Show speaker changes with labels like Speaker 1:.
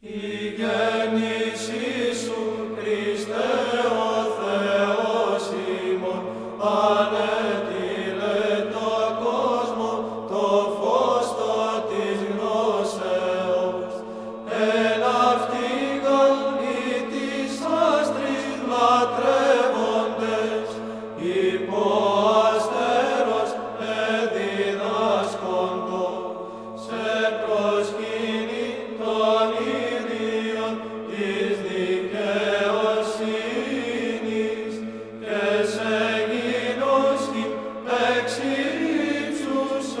Speaker 1: Η γέννηση σου χρήστε ο Θεό, η το φω των τη γνώσεω. Ένα αυτοί οι άνθρωποι τη άστρη λατρεύονται. Υπότιτλοι Exilitus